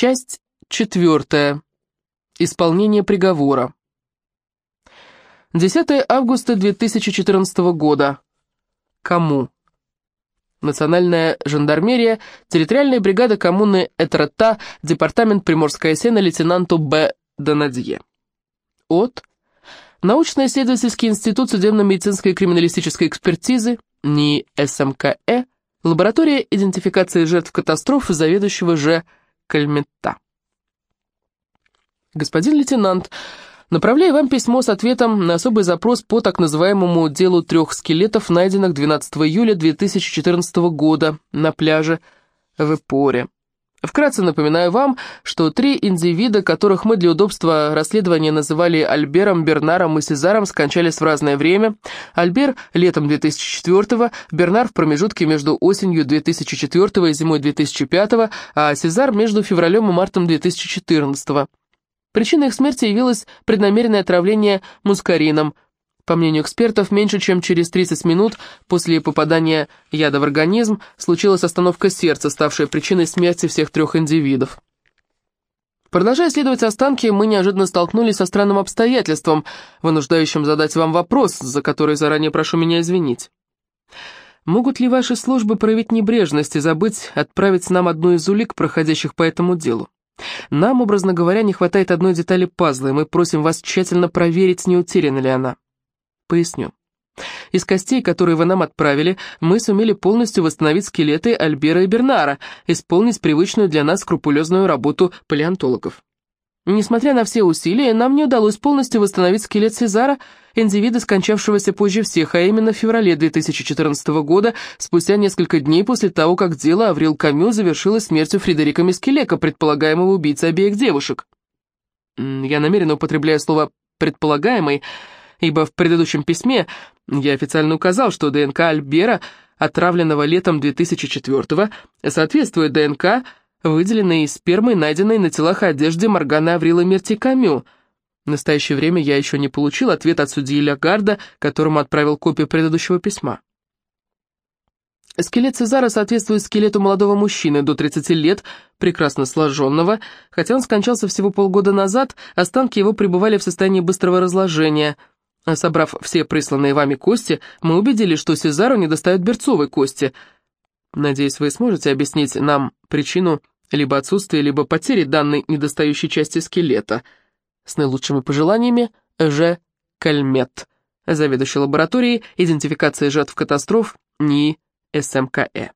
Часть четвертая. Исполнение приговора. 10 августа 2014 года. Кому? Национальная жандармерия, территориальная бригада коммуны Этрета, департамент Приморская сена, лейтенанту Б. Донадье. От. Научно-исследовательский институт судебно-медицинской криминалистической экспертизы, НИИ СМКЭ, лаборатория идентификации жертв катастроф заведующего Ж. Кальмета. Господин лейтенант, направляю вам письмо с ответом на особый запрос по так называемому делу трех скелетов, найденных 12 июля 2014 года на пляже в Эпоре. Вкратце напоминаю вам, что три индивида, которых мы для удобства расследования называли Альбером, Бернаром и Сезаром, скончались в разное время. Альбер летом 2004 Бернар в промежутке между осенью 2004 и зимой 2005 а Сезар между февралем и мартом 2014 -го. Причиной их смерти явилось преднамеренное отравление мускарином – по мнению экспертов, меньше чем через 30 минут после попадания яда в организм случилась остановка сердца, ставшая причиной смерти всех трех индивидов. Продолжая исследовать останки, мы неожиданно столкнулись со странным обстоятельством, вынуждающим задать вам вопрос, за который заранее прошу меня извинить. Могут ли ваши службы проявить небрежность и забыть отправить нам одну из улик, проходящих по этому делу? Нам, образно говоря, не хватает одной детали пазла, и мы просим вас тщательно проверить, не утеряна ли она. Поясню. Из костей, которые вы нам отправили, мы сумели полностью восстановить скелеты Альбера и Бернара, исполнить привычную для нас скрупулезную работу палеонтологов. Несмотря на все усилия, нам не удалось полностью восстановить скелет Сезара, индивида, скончавшегося позже всех, а именно в феврале 2014 года, спустя несколько дней после того, как дело Аврил Камю завершилось смертью Фредерика Мискелека, предполагаемого убийцы обеих девушек. Я намеренно употребляю слово «предполагаемый», ибо в предыдущем письме я официально указал, что ДНК Альбера, отравленного летом 2004-го, соответствует ДНК, выделенной из спермы, найденной на телах одежды Моргана Аврила Мерти Камю. В настоящее время я еще не получил ответ от судьи Лягарда, которому отправил копию предыдущего письма. Скелет Цезара соответствует скелету молодого мужчины до 30 лет, прекрасно сложенного. Хотя он скончался всего полгода назад, останки его пребывали в состоянии быстрого разложения – Собрав все присланные вами кости, мы убедились, что Сезару недостают берцовой кости. Надеюсь, вы сможете объяснить нам причину либо отсутствия, либо потери данной недостающей части скелета. С наилучшими пожеланиями, Ж. Кальмет, заведующий лабораторией идентификации жертв катастроф НИИ СМКЭ.